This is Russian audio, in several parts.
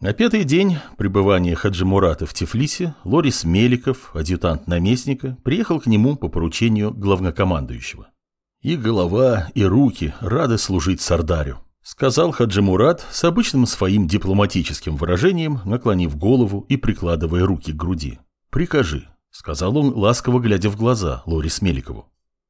На пятый день пребывания Хаджи Мурата в Тифлисе Лорис Меликов, адъютант наместника, приехал к нему по поручению главнокомандующего. «И голова, и руки рады служить Сардарю», — сказал Хаджи Мурат с обычным своим дипломатическим выражением, наклонив голову и прикладывая руки к груди. «Прикажи», — сказал он, ласково глядя в глаза Лорис Меликову.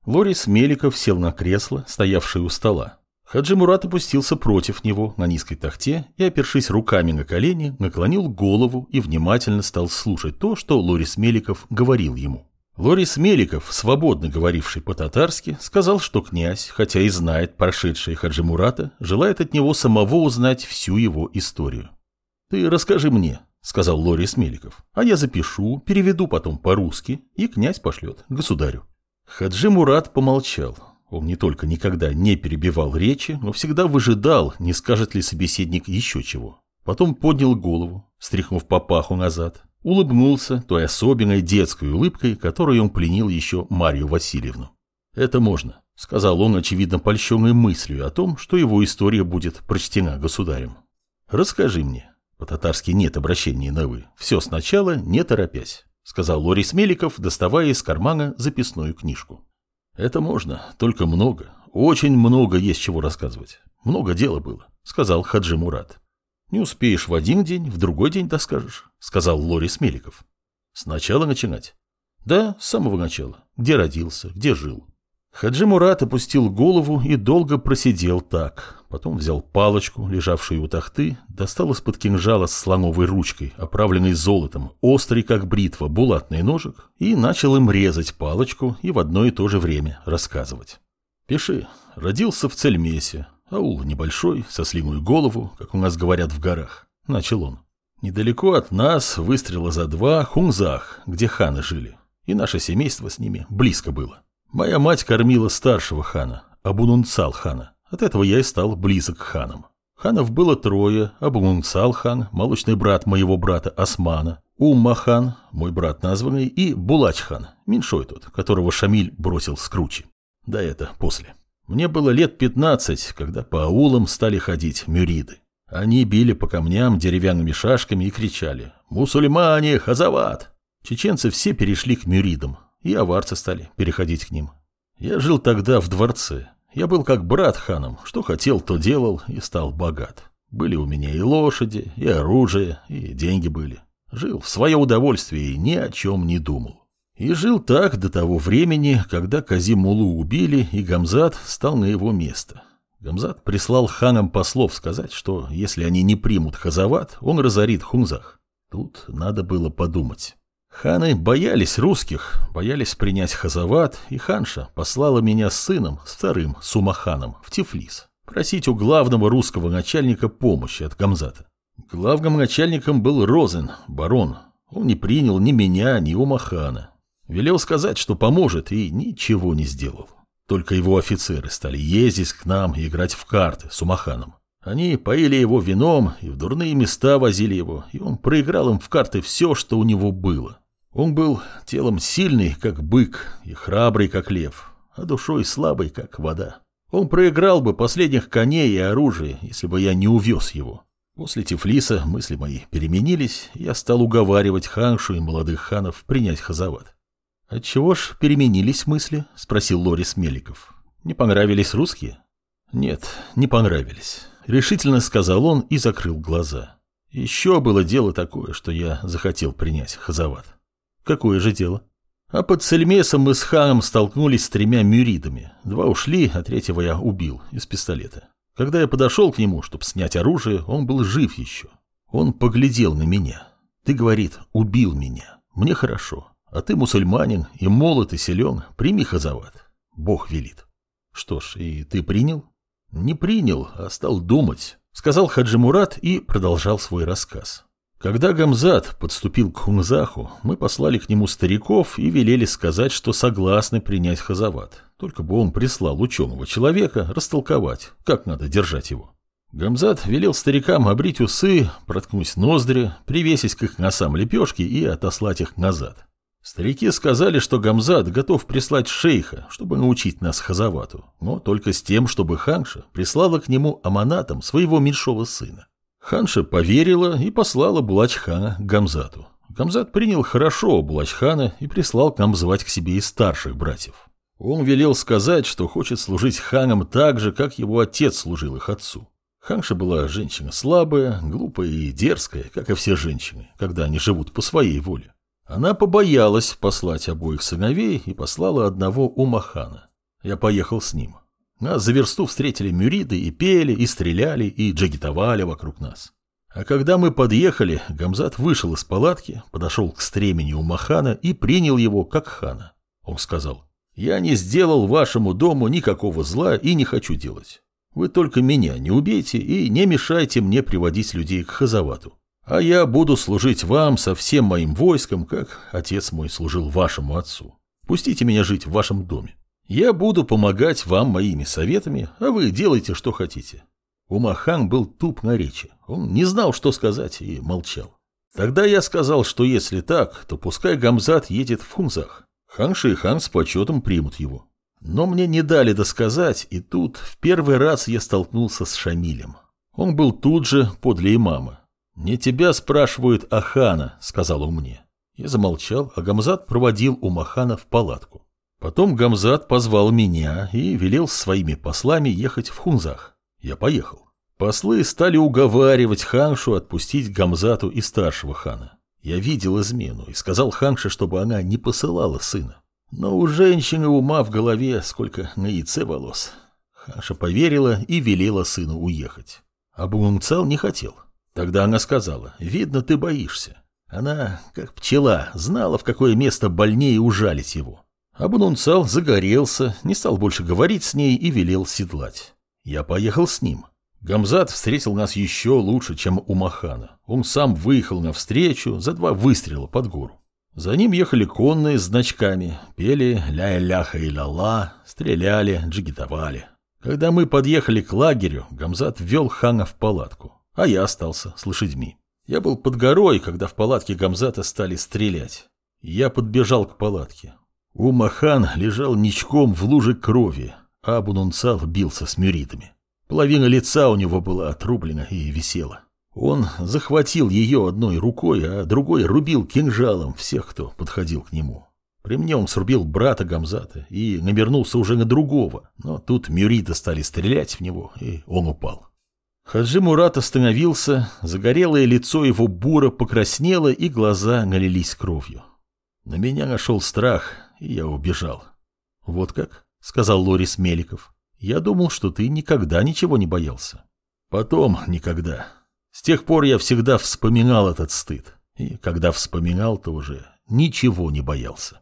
Лорис Меликов сел на кресло, стоявшее у стола. Хаджи Мурат опустился против него на низкой тахте и, опершись руками на колени, наклонил голову и внимательно стал слушать то, что Лорис Меликов говорил ему. Лорис Меликов, свободно говоривший по-татарски, сказал, что князь, хотя и знает прошедшее Хаджи Мурата, желает от него самого узнать всю его историю. «Ты расскажи мне», — сказал Лорис Меликов, — «а я запишу, переведу потом по-русски, и князь пошлет государю». Хаджи Мурат помолчал, он не только никогда не перебивал речи, но всегда выжидал, не скажет ли собеседник еще чего. Потом поднял голову, стряхнув папаху назад, улыбнулся той особенной детской улыбкой, которой он пленил еще Марию Васильевну. «Это можно», — сказал он, очевидно польщенной мыслью о том, что его история будет прочтена государем. «Расскажи мне». По-татарски нет обращения на «вы». Все сначала, не торопясь, — сказал Лорис Меликов, доставая из кармана записную книжку. Это можно, только много. Очень много есть чего рассказывать. Много дела было, сказал Хаджи Мурат. Не успеешь в один день, в другой день доскажешь, сказал Лорис Меликов. Сначала начинать. Да, с самого начала. Где родился, где жил. Хаджи Мурат опустил голову и долго просидел так. Потом взял палочку, лежавшую у тахты, достал из-под кинжала с слоновой ручкой, оправленной золотом, острый как бритва, булатный ножик, и начал им резать палочку и в одно и то же время рассказывать. Пиши. Родился в Цельмесе. Аул небольшой, со слимую голову, как у нас говорят в горах. Начал он. Недалеко от нас выстрела за два Хунзах, где ханы жили. И наше семейство с ними близко было. Моя мать кормила старшего хана, Абунунцал хана. От этого я и стал близок к ханам. Ханов было трое, Абунунцал хан, молочный брат моего брата Османа, Умма хан, мой брат названный, и Булач хан, меньшой тот, которого Шамиль бросил с кручи. Да это после. Мне было лет пятнадцать, когда по аулам стали ходить мюриды. Они били по камням деревянными шашками и кричали «Мусульмане, хазават!». Чеченцы все перешли к мюридам, и аварцы стали переходить к ним. Я жил тогда в дворце. Я был как брат ханом, что хотел, то делал и стал богат. Были у меня и лошади, и оружие, и деньги были. Жил в свое удовольствие и ни о чем не думал. И жил так до того времени, когда Казимулу убили, и Гамзат стал на его место. Гамзат прислал ханам послов сказать, что если они не примут Хазават, он разорит Хунзах. Тут надо было подумать. Ханы боялись русских, боялись принять Хазават, и ханша послала меня с сыном, с вторым Сумаханом, в Тифлис, просить у главного русского начальника помощи от Гамзата. Главным начальником был Розен, барон. Он не принял ни меня, ни Умахана. Велел сказать, что поможет, и ничего не сделал. Только его офицеры стали ездить к нам и играть в карты с Умаханом. Они поили его вином и в дурные места возили его, и он проиграл им в карты все, что у него было. Он был телом сильный, как бык, и храбрый, как лев, а душой слабый, как вода. Он проиграл бы последних коней и оружие, если бы я не увез его. После Тифлиса мысли мои переменились, и я стал уговаривать ханшу и молодых ханов принять хазават. «Отчего ж переменились мысли?» — спросил Лорис Меликов. «Не понравились русские?» «Нет, не понравились», — решительно сказал он и закрыл глаза. «Еще было дело такое, что я захотел принять хазават». Какое же дело? А под Сельмесом мы с ханом столкнулись с тремя мюридами. Два ушли, а третьего я убил из пистолета. Когда я подошел к нему, чтобы снять оружие, он был жив еще. Он поглядел на меня. Ты, говорит, убил меня. Мне хорошо. А ты мусульманин и молод и силен. Прими хазават. Бог велит. Что ж, и ты принял? Не принял, а стал думать. Сказал Хаджи Мурат и продолжал свой рассказ. Когда Гамзат подступил к Хунзаху, мы послали к нему стариков и велели сказать, что согласны принять Хазават, только бы он прислал ученого человека растолковать, как надо держать его. Гамзат велел старикам обрить усы, проткнуть ноздри, привесить к их носам лепешки и отослать их назад. Старики сказали, что Гамзат готов прислать шейха, чтобы научить нас Хазавату, но только с тем, чтобы Ханша прислала к нему аманатом своего меньшого сына. Ханша поверила и послала Булачхана к Гамзату. Гамзат принял хорошо Булачхана и прислал к нам звать к себе и старших братьев. Он велел сказать, что хочет служить ханам так же, как его отец служил их отцу. Ханша была женщина слабая, глупая и дерзкая, как и все женщины, когда они живут по своей воле. Она побоялась послать обоих сыновей и послала одного Умахана. Я поехал с ним. Нас за версту встретили мюриды и пели, и стреляли, и джагитовали вокруг нас. А когда мы подъехали, Гамзат вышел из палатки, подошел к стремени Умахана и принял его как хана. Он сказал, «Я не сделал вашему дому никакого зла и не хочу делать. Вы только меня не убейте и не мешайте мне приводить людей к Хазавату. А я буду служить вам со всем моим войском, как отец мой служил вашему отцу. Пустите меня жить в вашем доме. Я буду помогать вам моими советами, а вы делайте, что хотите. Умахан был туп на речи. Он не знал, что сказать, и молчал. Тогда я сказал, что если так, то пускай Гамзат едет в Хунзах. Хан с почетом примут его. Но мне не дали досказать, и тут в первый раз я столкнулся с Шамилем. Он был тут же подле имама. «Не тебя спрашивают Ахана», — сказал он мне. Я замолчал, а Гамзат проводил Умахана в палатку. Потом Гамзат позвал меня и велел своими послами ехать в Хунзах. Я поехал. Послы стали уговаривать ханшу отпустить Гамзату и старшего хана. Я видел измену и сказал ханше, чтобы она не посылала сына. Но у женщины ума в голове сколько на яйце волос. Ханша поверила и велела сыну уехать. А Бумцал не хотел. Тогда она сказала, видно, ты боишься. Она, как пчела, знала, в какое место больнее ужалить его. Абунунцал загорелся, не стал больше говорить с ней и велел седлать. Я поехал с ним. Гамзат встретил нас еще лучше, чем у Махана. Он сам выехал навстречу за два выстрела под гору. За ним ехали конные с значками, пели «ля-ляха и ла-ла», стреляли, джигитовали. Когда мы подъехали к лагерю, Гамзат ввел хана в палатку а я остался с лошадьми. Я был под горой, когда в палатке Гамзата стали стрелять. Я подбежал к палатке. Умахан лежал ничком в луже крови, а Абунунцал бился с мюритами. Половина лица у него была отрублена и висела. Он захватил ее одной рукой, а другой рубил кинжалом всех, кто подходил к нему. При мне он срубил брата Гамзата и навернулся уже на другого, но тут мюриты стали стрелять в него, и он упал. Хаджи Мурат остановился, загорелое лицо его буро покраснело, и глаза налились кровью. На меня нашел страх, и я убежал. «Вот как?» — сказал Лорис Меликов. «Я думал, что ты никогда ничего не боялся». «Потом никогда. С тех пор я всегда вспоминал этот стыд. И когда вспоминал, то уже ничего не боялся».